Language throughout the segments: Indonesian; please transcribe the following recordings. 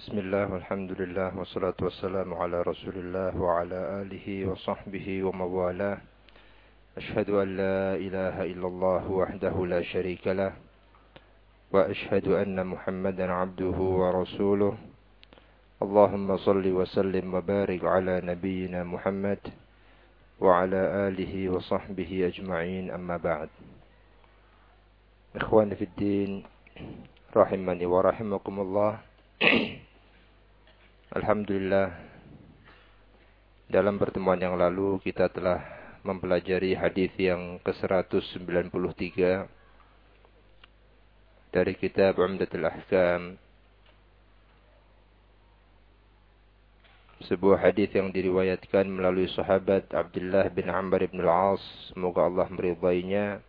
بسم الله والحمد لله والصلاة والسلام على رسول الله وعلى آله وصحبه وموالاه أشهد أن لا إله إلا الله وحده لا شريك له وأشهد أن محمدا عبده ورسوله اللهم صل وسلم وبارك على نبينا محمد وعلى آله وصحبه أجمعين أما بعد إخواني في الدين رحمني ورحمكم الله Alhamdulillah. Dalam pertemuan yang lalu kita telah mempelajari hadis yang ke-193 dari kitab Umdatul Ahkam. Sebuah hadis yang diriwayatkan melalui sahabat Abdullah bin Amr bin Al-As. Semoga Allah meridainya.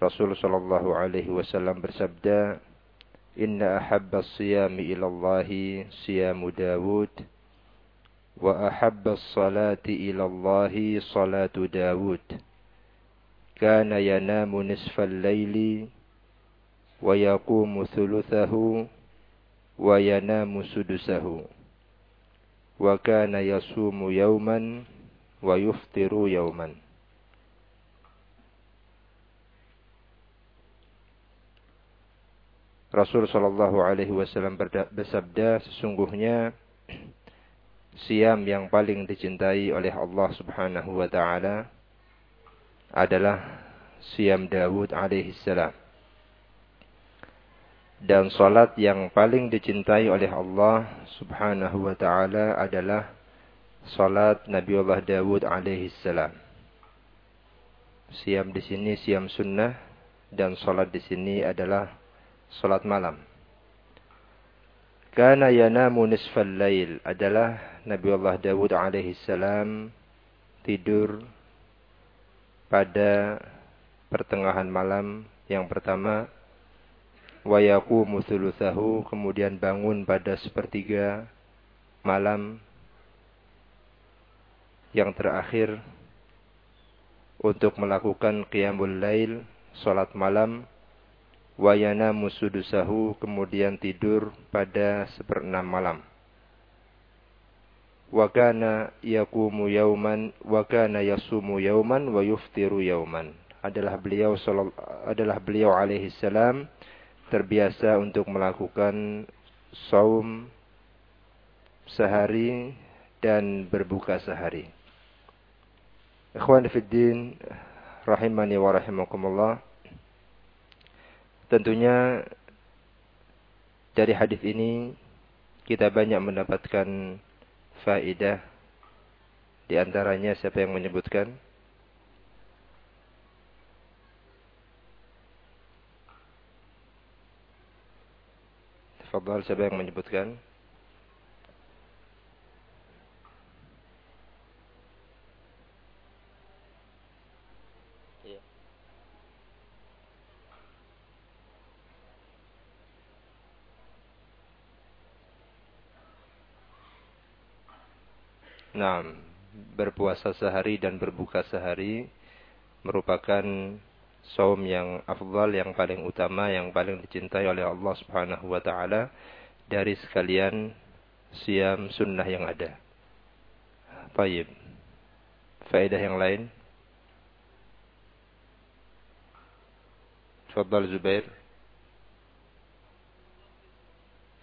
Rasul sallallahu alaihi wasallam bersabda إن أحب الصيام إلى الله صيام داود وأحب الصلاة إلى الله صلاة داود. كان ينام نصف الليل ويقوم ثلثه وينام سدسه. وكان يصوم يوما ويفطر يوما. Rasul Shallallahu Alaihi Wasallam bersabda, sesungguhnya siam yang paling dicintai oleh Allah Subhanahu Wa Taala adalah siam Dawud alaihissalam. Dan salat yang paling dicintai oleh Allah Subhanahu Wa Taala adalah salat Nabiullah Dawud alaihissalam. Siam di sini siam sunnah dan salat di sini adalah salat malam. Kana yanamu nisfal lail adalah Nabi Allah Dawud alaihi salam tidur pada pertengahan malam yang pertama wa yaqumu kemudian bangun pada sepertiga malam yang terakhir untuk melakukan qiyamul lail salat malam wayana musudusahu kemudian tidur pada seperenam malam. Wakana yakumu yauman, wakana yasumu yauman, wa yauman. Adalah beliau adalah beliau alaihi salam terbiasa untuk melakukan saum sehari dan berbuka sehari. Ikhwan fiddin rahimani wa rahimakumullah. Tentunya dari hadis ini kita banyak mendapatkan faidah. Di antaranya siapa yang menyebutkan? Tafadhal siapa yang menyebutkan? Nah, berpuasa sehari dan berbuka sehari merupakan saum yang afdal, yang paling utama, yang paling dicintai oleh Allah Subhanahu wa taala dari sekalian siam sunnah yang ada. Baik. Faedah yang lain? Fadal Zubair.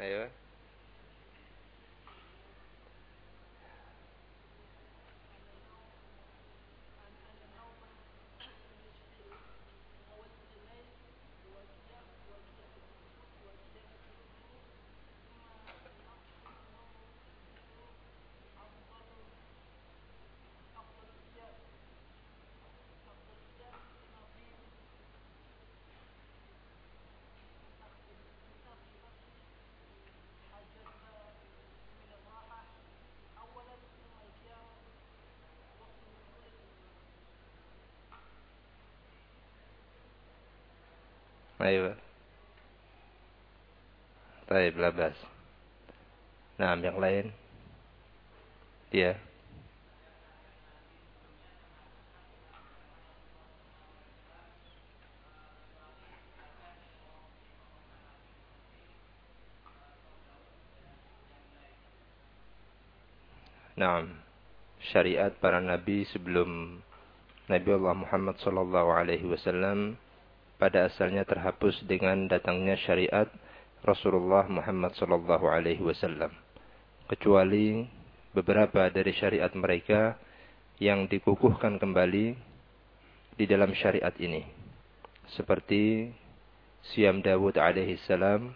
Ayo. Baik. tadi labas. Nah, yang lain. Ya. Nah, syariat para nabi sebelum Nabi Allah Muhammad sallallahu alaihi wasallam pada asalnya terhapus dengan datangnya syariat Rasulullah Muhammad sallallahu alaihi wasallam. Kecuali beberapa dari syariat mereka yang dikukuhkan kembali di dalam syariat ini. Seperti siam Dawud alaihi salam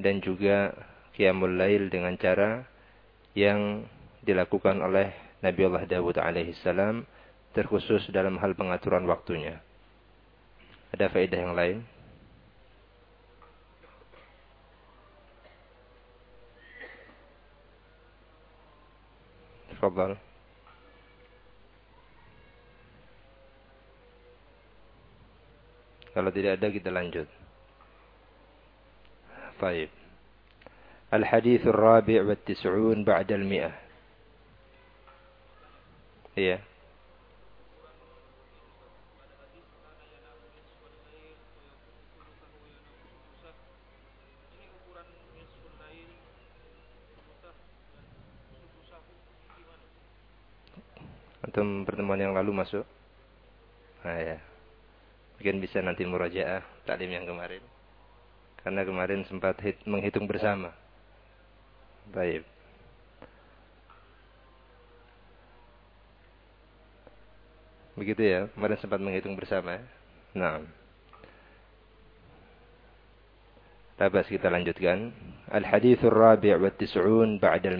dan juga qiyamul lail dengan cara yang dilakukan oleh Nabi Allah Dawud alaihi salam terkhusus dalam hal pengaturan waktunya. Ada faedah yang lain? Tafadhal. Kalau tidak ada kita lanjut. Baik. الحديث الرابع والتسعون بعد المئة Iya. Antum pertemuan yang lalu masuk? Nah ya. Mungkin bisa nanti murajaah taklim yang kemarin. Karena kemarin sempat hit, menghitung bersama. Baik. Begitu ya, kemarin sempat menghitung bersama. Nah. Tabas kita lanjutkan. Al-hadithul rabi' wa tis'un ba'da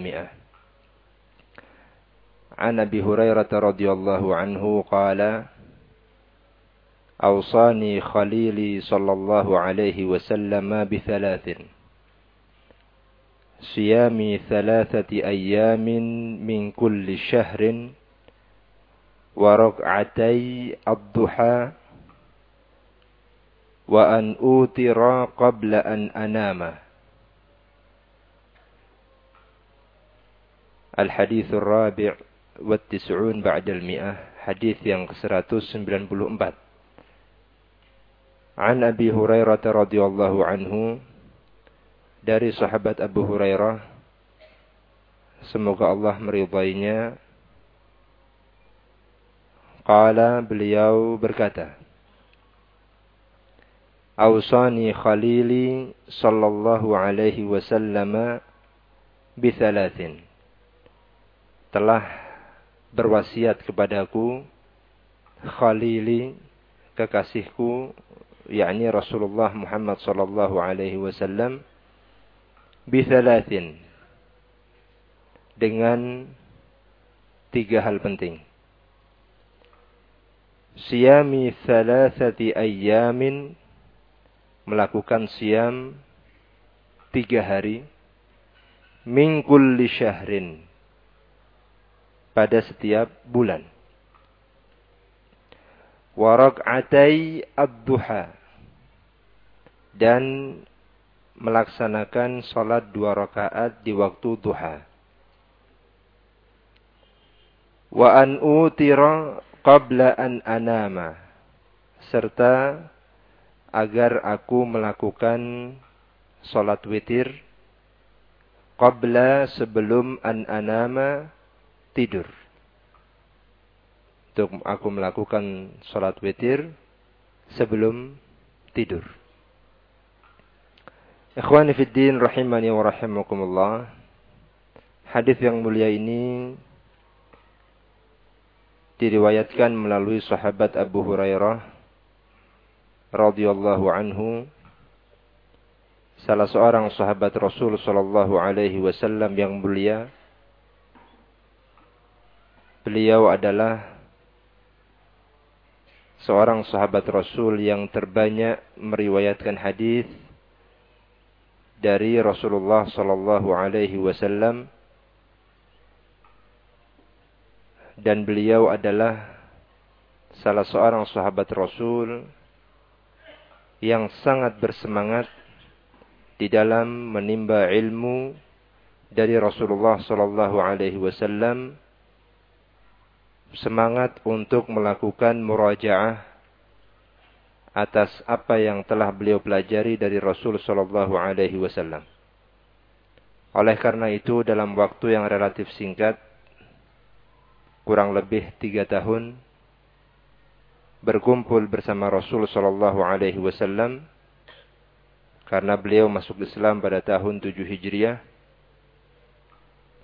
al-mi'ah. An Abi Hurairah radhiyallahu anhu qala أوصاني خليلي صلى الله عليه وسلم بثلاث صيام ثلاثة أيام من كل شهر وركعتي الضحى وأن أوتر قبل أن أنام الحديث الرابع Wattisu'un ba'dal mi'ah. Hadis yang ke-194 An Abi Hurairah radhiyallahu anhu. Dari sahabat Abu Hurairah. Semoga Allah meridainya. Qala beliau berkata Ausani Khalili sallallahu alaihi wasallama bithalathin telah berwasiat kepadaku khalili kekasihku yakni Rasulullah Muhammad sallallahu alaihi wasallam dengan tiga hal penting. Siyami thalathati ayyamin melakukan siam tiga hari min kulli syahrin pada setiap bulan. Warak'atai ad-duha. Dan melaksanakan sholat dua rakaat di waktu duha. Wa an utira qabla an anama. Serta agar aku melakukan salat witir qabla sebelum an anama tidur. Untuk aku melakukan salat witir sebelum tidur. Ikhwani fi din rahimani wa rahimakumullah. Hadis yang mulia ini diriwayatkan melalui sahabat Abu Hurairah radhiyallahu anhu. Salah seorang sahabat Rasul sallallahu alaihi wasallam yang mulia beliau adalah seorang sahabat Rasul yang terbanyak meriwayatkan hadis dari Rasulullah sallallahu alaihi wasallam. Dan beliau adalah salah seorang sahabat Rasul yang sangat bersemangat di dalam menimba ilmu dari Rasulullah sallallahu alaihi wasallam semangat untuk melakukan murajaah atas apa yang telah beliau pelajari dari Rasul sallallahu alaihi wasallam. Oleh karena itu dalam waktu yang relatif singkat kurang lebih tiga tahun berkumpul bersama Rasul Shallallahu Alaihi Wasallam karena beliau masuk Islam pada tahun 7 Hijriah.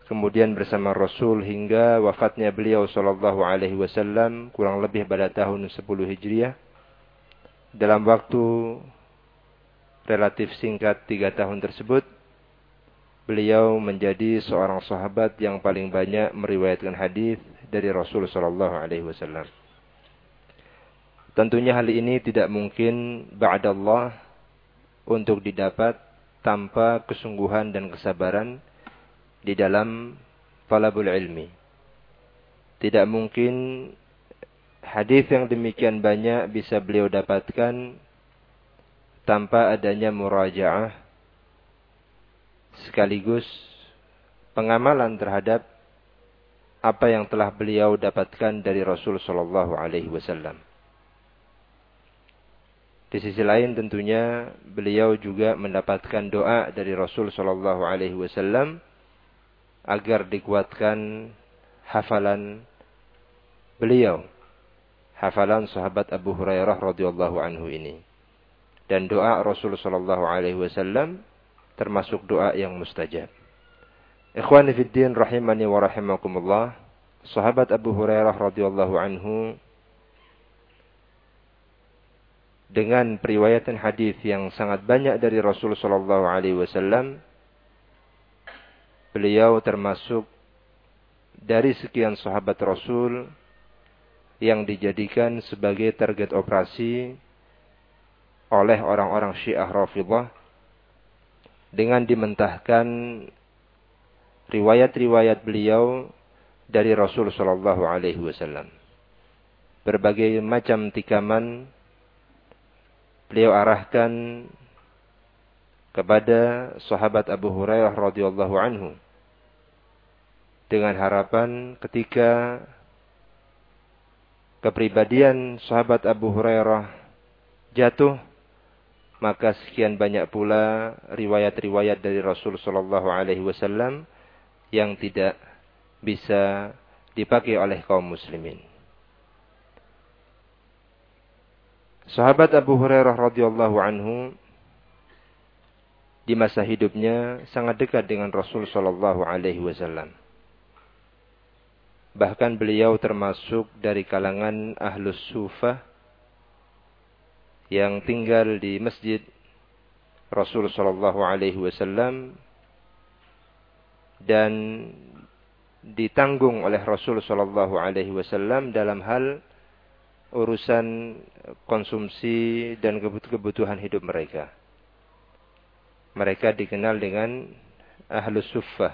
Kemudian bersama Rasul hingga wafatnya beliau Shallallahu Alaihi Wasallam kurang lebih pada tahun 10 Hijriah. Dalam waktu relatif singkat tiga tahun tersebut, beliau menjadi seorang sahabat yang paling banyak meriwayatkan hadis dari Rasul Shallallahu Alaihi Wasallam. Tentunya hal ini tidak mungkin ba'dallah untuk didapat tanpa kesungguhan dan kesabaran di dalam talabul ilmi. Tidak mungkin hadis yang demikian banyak bisa beliau dapatkan tanpa adanya murajaah sekaligus pengamalan terhadap apa yang telah beliau dapatkan dari Rasul Shallallahu Alaihi Wasallam. Di sisi lain tentunya beliau juga mendapatkan doa dari Rasul Shallallahu Alaihi Wasallam agar dikuatkan hafalan beliau, hafalan sahabat Abu Hurairah radhiyallahu anhu ini dan doa Rasul sallallahu alaihi wasallam termasuk doa yang mustajab. Ikhwani fid din rahimani wa rahimakumullah. Sahabat Abu Hurairah radhiyallahu anhu dengan periwayatan hadis yang sangat banyak dari Rasul sallallahu alaihi wasallam beliau termasuk dari sekian sahabat Rasul yang dijadikan sebagai target operasi oleh orang-orang Syiah Rafidhah dengan dimentahkan riwayat-riwayat beliau dari Rasul Shallallahu Alaihi Wasallam. Berbagai macam tikaman beliau arahkan kepada sahabat Abu Hurairah radhiyallahu anhu dengan harapan ketika kepribadian sahabat Abu Hurairah jatuh maka sekian banyak pula riwayat-riwayat dari Rasul Shallallahu Alaihi Wasallam yang tidak bisa dipakai oleh kaum muslimin. Sahabat Abu Hurairah radhiyallahu anhu di masa hidupnya sangat dekat dengan Rasul Shallallahu Alaihi Wasallam. Bahkan beliau termasuk dari kalangan ahlus sufah yang tinggal di masjid Rasul Shallallahu Alaihi Wasallam dan ditanggung oleh Rasul Shallallahu Alaihi Wasallam dalam hal urusan konsumsi dan kebutuhan hidup mereka. Mereka dikenal dengan ahlus suffah.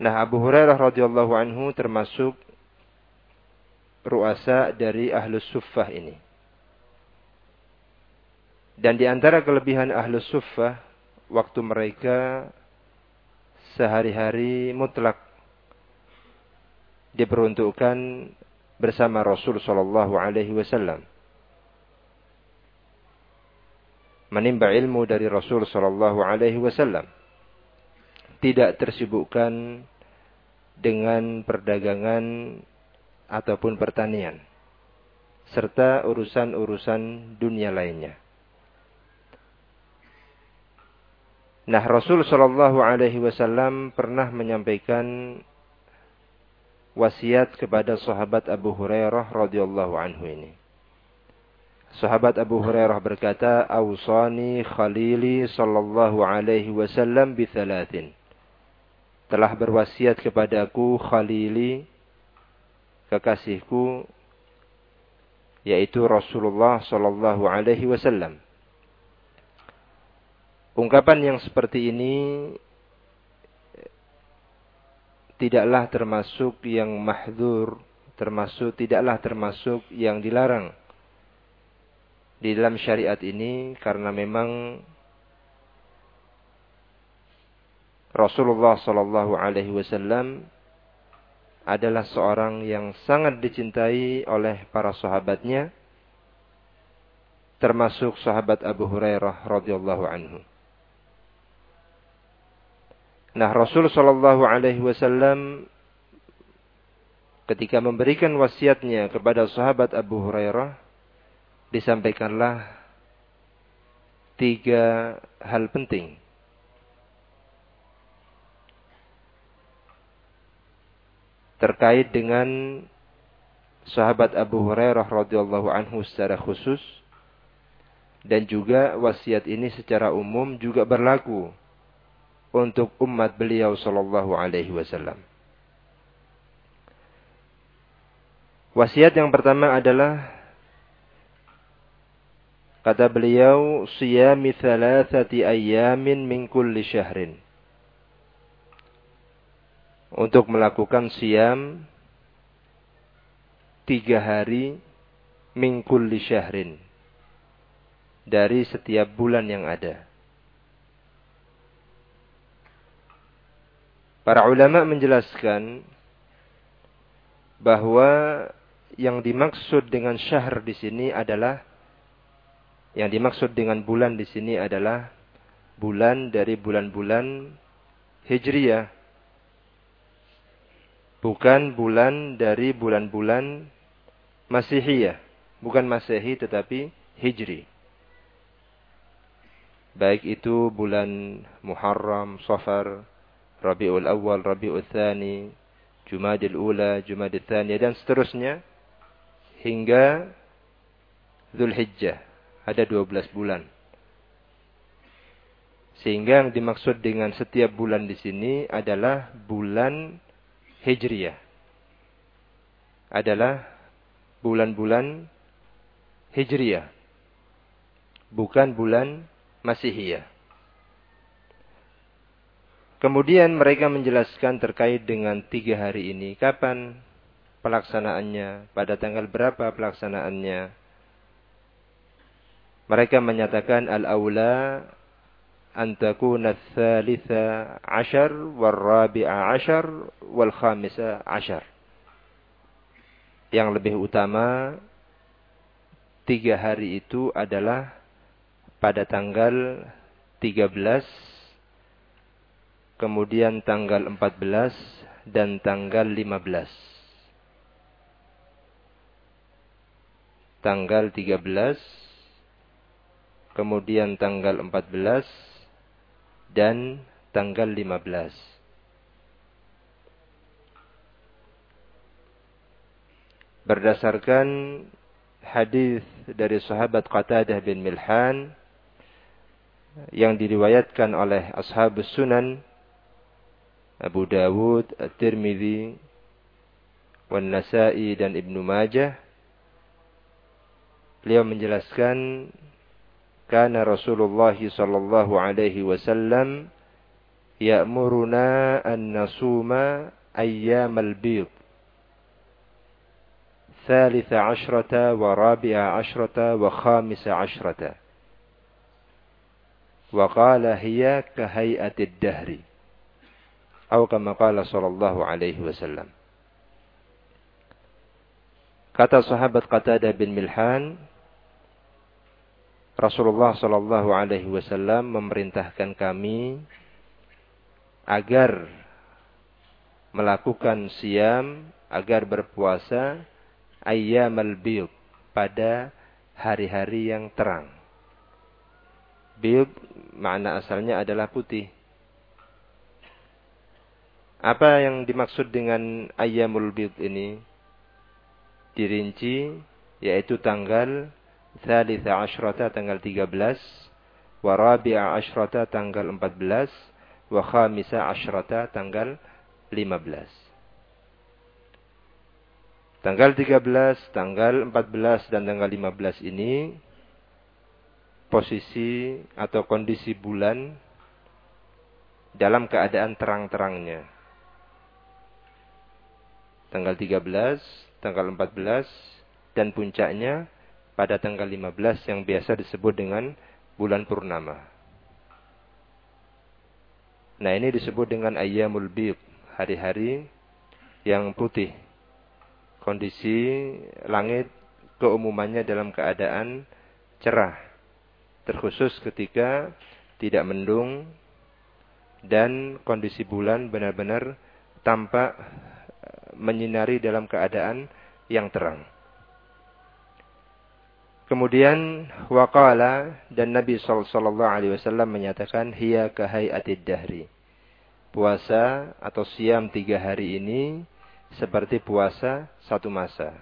Nah Abu Hurairah radhiyallahu anhu termasuk ruasa dari ahlus suffah ini. Dan di antara kelebihan ahlus suffah, waktu mereka sehari-hari mutlak diperuntukkan bersama Rasul Shallallahu Alaihi Wasallam. Menimba ilmu dari Rasul Shallallahu Alaihi Wasallam. Tidak tersibukkan dengan perdagangan ataupun pertanian serta urusan-urusan dunia lainnya. Nah, Rasul Shallallahu Alaihi Wasallam pernah menyampaikan wasiat kepada sahabat Abu Hurairah radhiyallahu anhu ini. Sahabat Abu Hurairah berkata, "Ausani Khalili sallallahu alaihi wasallam bi Telah berwasiat kepadaku Khalili kekasihku yaitu Rasulullah sallallahu alaihi wasallam. Ungkapan yang seperti ini tidaklah termasuk yang mahdzur, termasuk tidaklah termasuk yang dilarang di dalam syariat ini karena memang Rasulullah sallallahu alaihi wasallam adalah seorang yang sangat dicintai oleh para sahabatnya termasuk sahabat Abu Hurairah radhiyallahu anhu. Nah, Rasul sallallahu alaihi wasallam ketika memberikan wasiatnya kepada sahabat Abu Hurairah, disampaikanlah tiga hal penting. Terkait dengan sahabat Abu Hurairah radhiyallahu anhu secara khusus dan juga wasiat ini secara umum juga berlaku untuk umat beliau sallallahu alaihi wasallam. Wasiat yang pertama adalah kata beliau siyami thalathati ayyamin min kulli syahrin. Untuk melakukan siam tiga hari min kulli syahrin. Dari setiap bulan yang ada. Para ulama menjelaskan bahwa yang dimaksud dengan syahr di sini adalah yang dimaksud dengan bulan di sini adalah bulan dari bulan-bulan Hijriyah. Bukan bulan dari bulan-bulan Masihiyah. Bukan Masehi tetapi Hijri. Baik itu bulan Muharram, Safar, Rabiul Awal, Rabiul Thani, Jumadil Ula, Jumadil Thani, dan seterusnya hingga Zulhijjah. Ada 12 bulan. Sehingga yang dimaksud dengan setiap bulan di sini adalah bulan Hijriyah. Adalah bulan-bulan Hijriyah. Bukan bulan Masihiyah. Kemudian mereka menjelaskan terkait dengan tiga hari ini. Kapan pelaksanaannya, pada tanggal berapa pelaksanaannya. Mereka menyatakan al-aula an thalitha ashar wal rabi'a ashar wal khamisa ashar. Yang lebih utama tiga hari itu adalah pada tanggal 13 kemudian tanggal 14 dan tanggal 15. tanggal 13, kemudian tanggal 14, dan tanggal 15. Berdasarkan hadis dari sahabat Qatadah bin Milhan yang diriwayatkan oleh ashab sunan Abu Dawud, At-Tirmidzi, Wan Nasa'i dan Ibnu Majah Beliau menjelaskan karena Rasulullah sallallahu alaihi wasallam ya'muruna an nasuma ayyam al-bid ثالث عشرة ورابع عشرة وخامس عشرة وقال هي كهيئة الدهر أو كما قال صلى الله عليه وسلم Kata sahabat Qatadah bin Milhan, Rasulullah Shallallahu Alaihi Wasallam memerintahkan kami agar melakukan siam, agar berpuasa ayam al pada hari-hari yang terang. Bid makna asalnya adalah putih. Apa yang dimaksud dengan ayamul bid ini? Dirinci yaitu tanggal Thalitha ashrata tanggal 13 wa rabi'a ashrata tanggal 14 wa khamisa ashrata tanggal 15 Tanggal 13, tanggal 14 dan tanggal 15 ini posisi atau kondisi bulan dalam keadaan terang-terangnya. Tanggal 13, tanggal 14 dan puncaknya pada tanggal 15 yang biasa disebut dengan bulan purnama. Nah ini disebut dengan ayyamul bid, hari-hari yang putih. Kondisi langit keumumannya dalam keadaan cerah. Terkhusus ketika tidak mendung dan kondisi bulan benar-benar tampak menyinari dalam keadaan yang terang. Kemudian waqala dan Nabi sallallahu alaihi wasallam menyatakan hiya kahayatid dahri. Puasa atau siam tiga hari ini seperti puasa satu masa.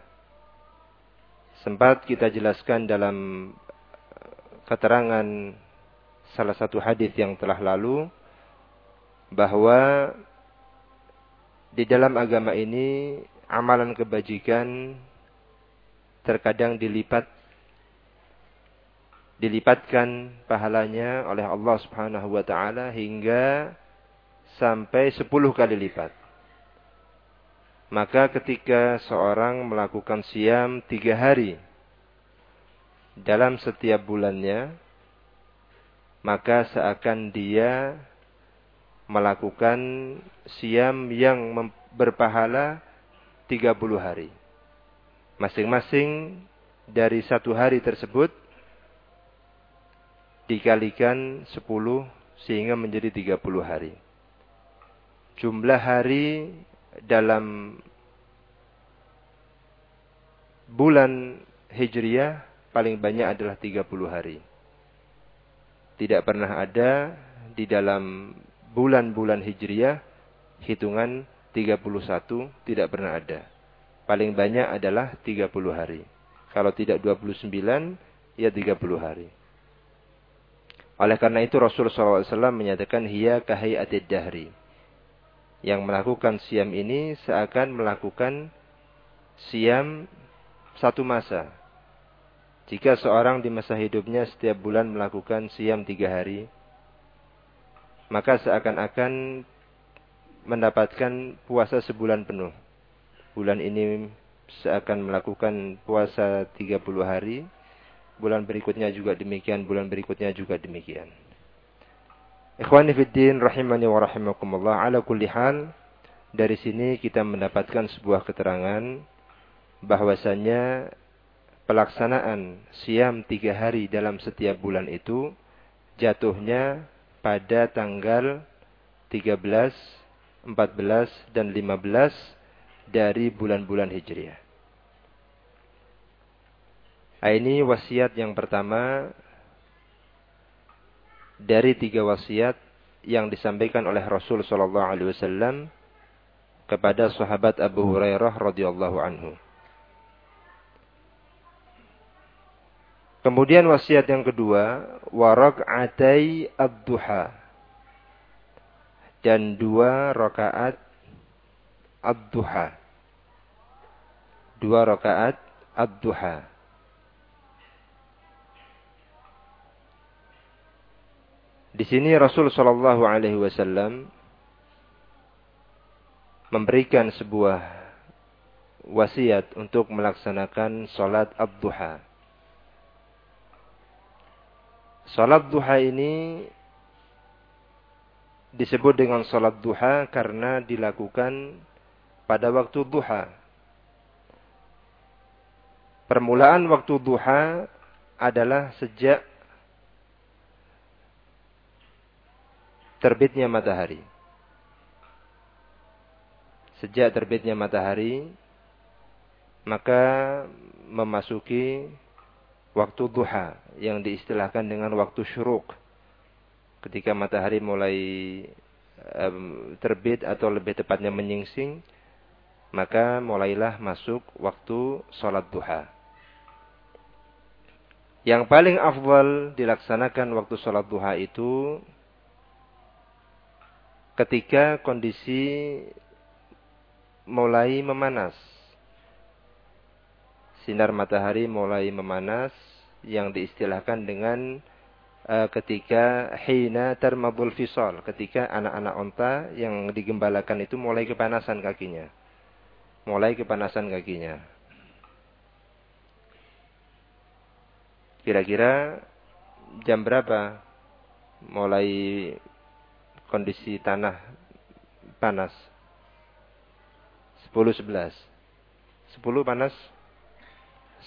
Sempat kita jelaskan dalam keterangan salah satu hadis yang telah lalu bahwa di dalam agama ini amalan kebajikan terkadang dilipat dilipatkan pahalanya oleh Allah Subhanahu wa taala hingga sampai 10 kali lipat. Maka ketika seorang melakukan siam tiga hari dalam setiap bulannya, maka seakan dia melakukan siam yang berpahala 30 hari. Masing-masing dari satu hari tersebut dikalikan 10 sehingga menjadi 30 hari. Jumlah hari dalam bulan Hijriah paling banyak adalah 30 hari. Tidak pernah ada di dalam bulan-bulan Hijriah hitungan 31 tidak pernah ada. Paling banyak adalah 30 hari. Kalau tidak 29 ya 30 hari. Oleh karena itu Rasul SAW menyatakan hiya kahayatid dahri. Yang melakukan siam ini seakan melakukan siam satu masa. Jika seorang di masa hidupnya setiap bulan melakukan siam tiga hari, maka seakan-akan mendapatkan puasa sebulan penuh. Bulan ini seakan melakukan puasa 30 hari, bulan berikutnya juga demikian, bulan berikutnya juga demikian. Ikhwani fiddin rahimani wa rahimakumullah ala kulli hal dari sini kita mendapatkan sebuah keterangan bahwasanya pelaksanaan siam tiga hari dalam setiap bulan itu jatuhnya pada tanggal 13, 14, dan 15 dari bulan-bulan Hijriah. Nah, ini wasiat yang pertama dari tiga wasiat yang disampaikan oleh Rasul Shallallahu Alaihi Wasallam kepada sahabat Abu Hurairah radhiyallahu anhu. Kemudian wasiat yang kedua, warak atai ad-duha. Dan dua rakaat ad-duha. Dua rakaat ad-duha. Di sini Rasul Shallallahu Alaihi Wasallam memberikan sebuah wasiat untuk melaksanakan sholat ad-duha. Sholat duha ini disebut dengan sholat duha karena dilakukan pada waktu duha. Permulaan waktu duha adalah sejak terbitnya matahari. Sejak terbitnya matahari, maka memasuki waktu duha yang diistilahkan dengan waktu syuruk. Ketika matahari mulai terbit atau lebih tepatnya menyingsing, maka mulailah masuk waktu sholat duha. Yang paling afdal dilaksanakan waktu sholat duha itu ketika kondisi mulai memanas. Sinar matahari mulai memanas yang diistilahkan dengan uh, ketika hina termabul fisol, ketika anak-anak onta yang digembalakan itu mulai kepanasan kakinya. Mulai kepanasan kakinya. Kira-kira jam berapa mulai kondisi tanah panas. 10 11. 10 panas.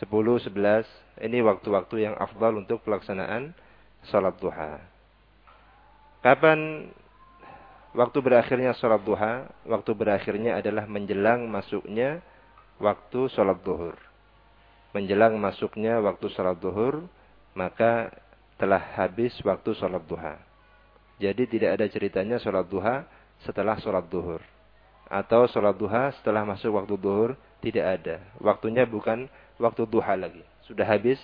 10 11 ini waktu-waktu yang afdal untuk pelaksanaan salat duha. Kapan waktu berakhirnya sholat duha, waktu berakhirnya adalah menjelang masuknya waktu sholat duhur. Menjelang masuknya waktu sholat duhur, maka telah habis waktu sholat duha. Jadi tidak ada ceritanya sholat duha setelah sholat duhur. Atau sholat duha setelah masuk waktu duhur, tidak ada. Waktunya bukan waktu duha lagi. Sudah habis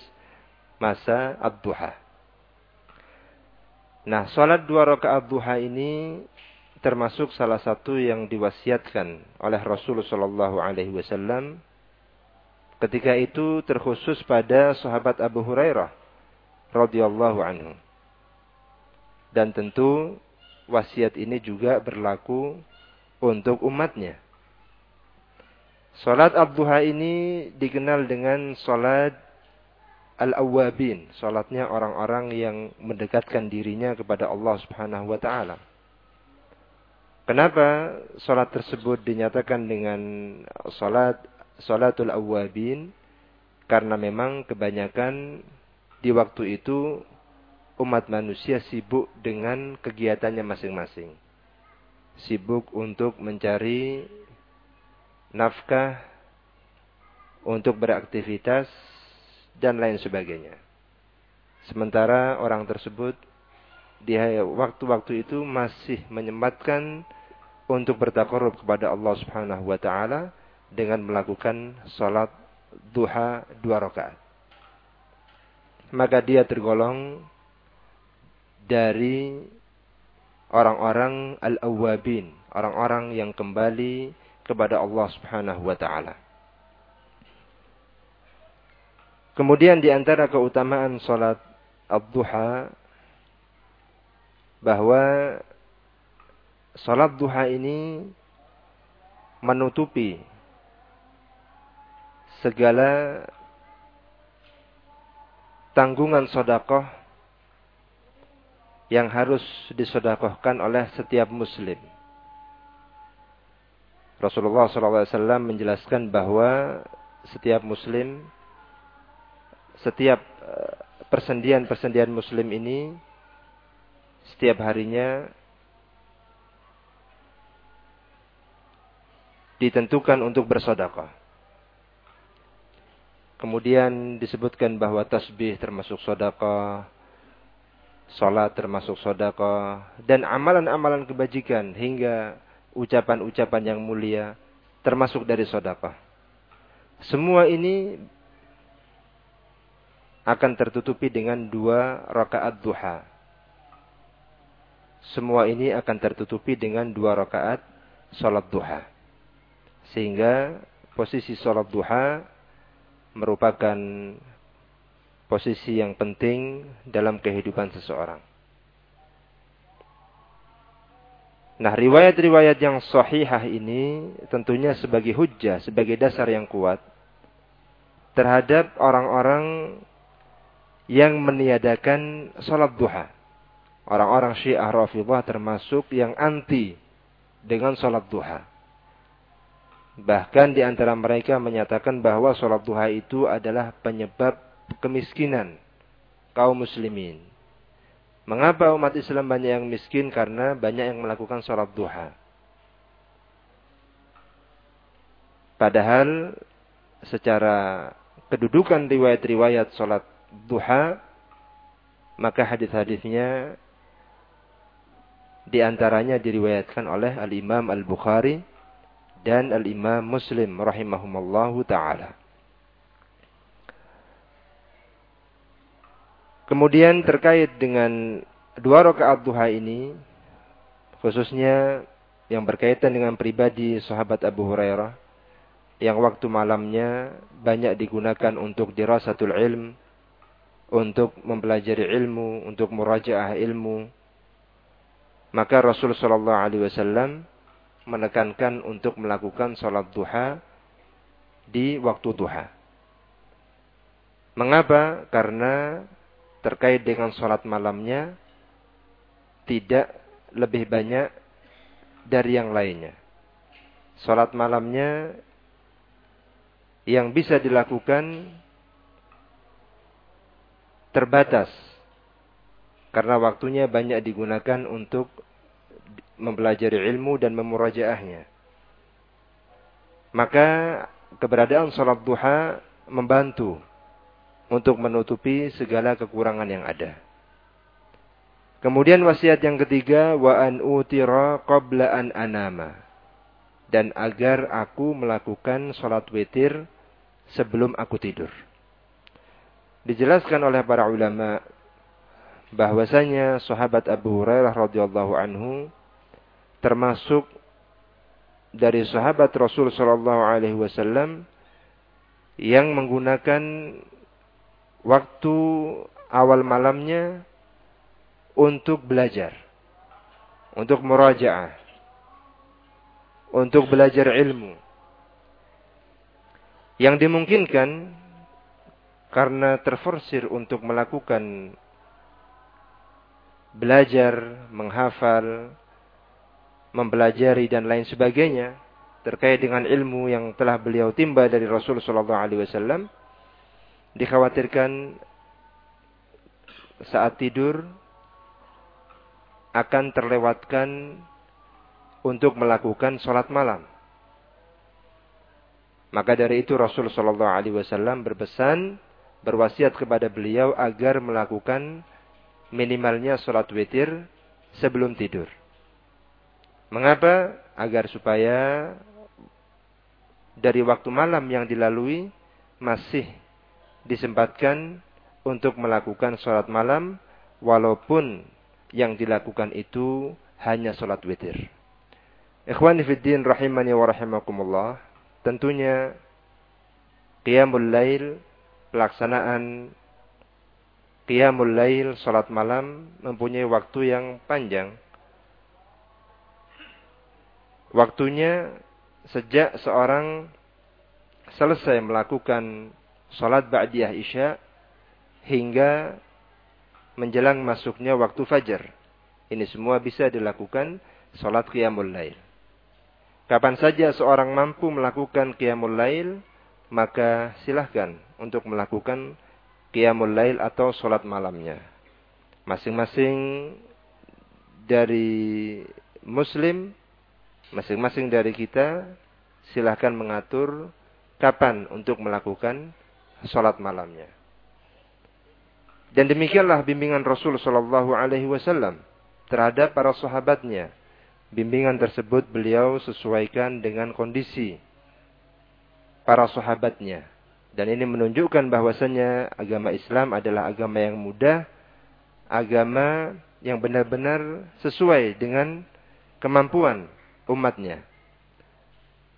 masa ad-duha. Nah, sholat dua rakaat duha ini termasuk salah satu yang diwasiatkan oleh Rasulullah Wasallam. Ketika itu terkhusus pada sahabat Abu Hurairah radhiyallahu anhu. Dan tentu wasiat ini juga berlaku untuk umatnya. Salat Abduha ini dikenal dengan salat al-awwabin, salatnya orang-orang yang mendekatkan dirinya kepada Allah Subhanahu wa taala. Kenapa salat tersebut dinyatakan dengan salat salatul awwabin? Karena memang kebanyakan di waktu itu umat manusia sibuk dengan kegiatannya masing-masing. Sibuk untuk mencari nafkah, untuk beraktivitas, dan lain sebagainya. Sementara orang tersebut di waktu-waktu itu masih menyempatkan untuk bertakarub kepada Allah Subhanahu wa taala dengan melakukan salat duha dua rakaat. Maka dia tergolong dari orang-orang al-awwabin, orang-orang yang kembali kepada Allah Subhanahu wa taala. Kemudian di antara keutamaan salat ad-duha bahwa salat duha ini menutupi segala tanggungan sodakoh yang harus disodakohkan oleh setiap muslim. Rasulullah SAW menjelaskan bahwa setiap muslim setiap eh, persendian-persendian muslim ini setiap harinya ditentukan untuk bersodakah. Kemudian disebutkan bahwa tasbih termasuk sodakah, sholat termasuk sodakah, dan amalan-amalan kebajikan hingga ucapan-ucapan yang mulia termasuk dari sodakah. Semua ini akan tertutupi dengan dua rakaat duha. Semua ini akan tertutupi dengan dua rakaat sholat duha. Sehingga posisi sholat duha merupakan posisi yang penting dalam kehidupan seseorang. Nah, riwayat-riwayat yang sahihah ini tentunya sebagai hujah, sebagai dasar yang kuat terhadap orang-orang yang meniadakan sholat duha. Orang-orang syiah rafidah termasuk yang anti dengan sholat duha. Bahkan di antara mereka menyatakan bahwa sholat duha itu adalah penyebab kemiskinan kaum muslimin. Mengapa umat Islam banyak yang miskin? Karena banyak yang melakukan sholat duha. Padahal secara kedudukan riwayat-riwayat sholat duha maka hadis-hadisnya di antaranya diriwayatkan oleh Al-Imam Al-Bukhari dan Al-Imam Muslim rahimahumallahu taala. Kemudian terkait dengan dua rakaat duha ini khususnya yang berkaitan dengan pribadi sahabat Abu Hurairah yang waktu malamnya banyak digunakan untuk dirasatul ilm untuk mempelajari ilmu, untuk murajaah ilmu, maka Rasul Shallallahu Alaihi Wasallam menekankan untuk melakukan sholat duha di waktu duha. Mengapa? Karena terkait dengan sholat malamnya tidak lebih banyak dari yang lainnya. Sholat malamnya yang bisa dilakukan terbatas karena waktunya banyak digunakan untuk mempelajari ilmu dan memurajaahnya. Maka keberadaan salat duha membantu untuk menutupi segala kekurangan yang ada. Kemudian wasiat yang ketiga wa an utira qabla an anama. Dan agar aku melakukan salat witir sebelum aku tidur. Dijelaskan oleh para ulama bahwasanya sahabat Abu Hurairah radhiyallahu anhu termasuk dari sahabat Rasul sallallahu alaihi wasallam yang menggunakan waktu awal malamnya untuk belajar, untuk murajaah, untuk belajar ilmu. Yang dimungkinkan karena terforsir untuk melakukan belajar, menghafal, mempelajari dan lain sebagainya terkait dengan ilmu yang telah beliau timba dari Rasul Shallallahu Alaihi Wasallam dikhawatirkan saat tidur akan terlewatkan untuk melakukan sholat malam. Maka dari itu Rasul Shallallahu Alaihi Wasallam berpesan berwasiat kepada beliau agar melakukan minimalnya sholat witir sebelum tidur. Mengapa? Agar supaya dari waktu malam yang dilalui masih disempatkan untuk melakukan sholat malam walaupun yang dilakukan itu hanya sholat witir. Ikhwani fiddin rahimani wa rahimakumullah. Tentunya Qiyamul Lail, pelaksanaan Qiyamul Lail, sholat malam mempunyai waktu yang panjang Waktunya sejak seorang selesai melakukan sholat ba'diyah isya hingga menjelang masuknya waktu fajar. Ini semua bisa dilakukan sholat qiyamul lail. Kapan saja seorang mampu melakukan qiyamul lail, maka silahkan untuk melakukan qiyamul lail atau sholat malamnya. Masing-masing dari muslim Masing-masing dari kita silahkan mengatur kapan untuk melakukan sholat malamnya. Dan demikianlah bimbingan Rasul Shallallahu Alaihi Wasallam terhadap para sahabatnya. Bimbingan tersebut beliau sesuaikan dengan kondisi para sahabatnya. Dan ini menunjukkan bahwasanya agama Islam adalah agama yang mudah, agama yang benar-benar sesuai dengan kemampuan umatnya.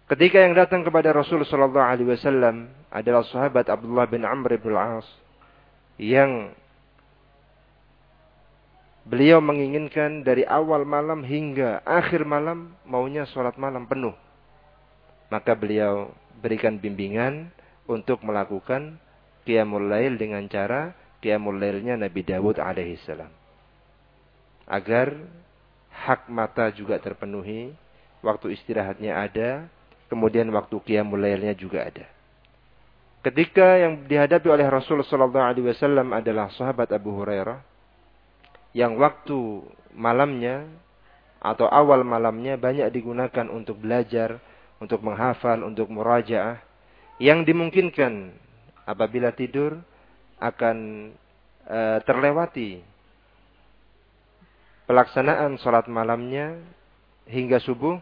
Ketika yang datang kepada Rasul Shallallahu Alaihi Wasallam adalah sahabat Abdullah bin Amr bin Al-As yang beliau menginginkan dari awal malam hingga akhir malam maunya sholat malam penuh. Maka beliau berikan bimbingan untuk melakukan qiyamul lail dengan cara qiyamul lailnya Nabi Dawud alaihissalam. Agar hak mata juga terpenuhi, waktu istirahatnya ada, kemudian waktu qiyamul lailnya juga ada. Ketika yang dihadapi oleh Rasul sallallahu alaihi wasallam adalah sahabat Abu Hurairah yang waktu malamnya atau awal malamnya banyak digunakan untuk belajar, untuk menghafal, untuk murajaah yang dimungkinkan apabila tidur akan e, terlewati pelaksanaan sholat malamnya hingga subuh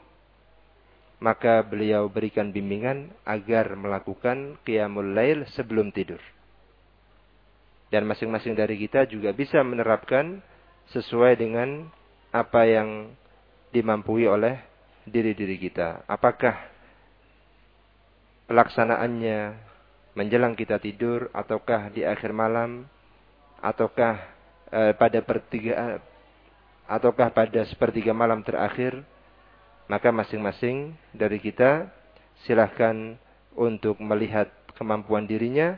maka beliau berikan bimbingan agar melakukan qiyamul lail sebelum tidur. Dan masing-masing dari kita juga bisa menerapkan sesuai dengan apa yang dimampui oleh diri-diri kita. Apakah pelaksanaannya menjelang kita tidur ataukah di akhir malam ataukah eh, pada pertiga ataukah pada sepertiga malam terakhir maka masing-masing dari kita silahkan untuk melihat kemampuan dirinya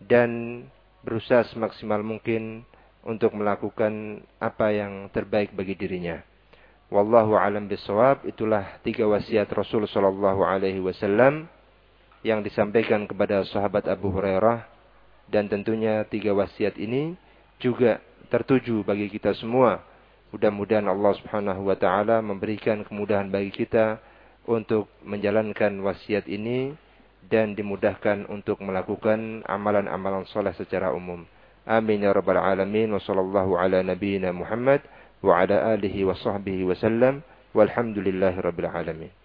dan berusaha semaksimal mungkin untuk melakukan apa yang terbaik bagi dirinya. Wallahu alam bisawab. Itulah tiga wasiat Rasul sallallahu alaihi wasallam yang disampaikan kepada sahabat Abu Hurairah dan tentunya tiga wasiat ini juga tertuju bagi kita semua Mudah-mudahan Allah Subhanahu wa taala memberikan kemudahan bagi kita untuk menjalankan wasiat ini dan dimudahkan untuk melakukan amalan-amalan soleh secara umum. Amin ya rabbal alamin wa ala nabiyyina Muhammad wa ala alihi wa sahbihi wa sallam alamin.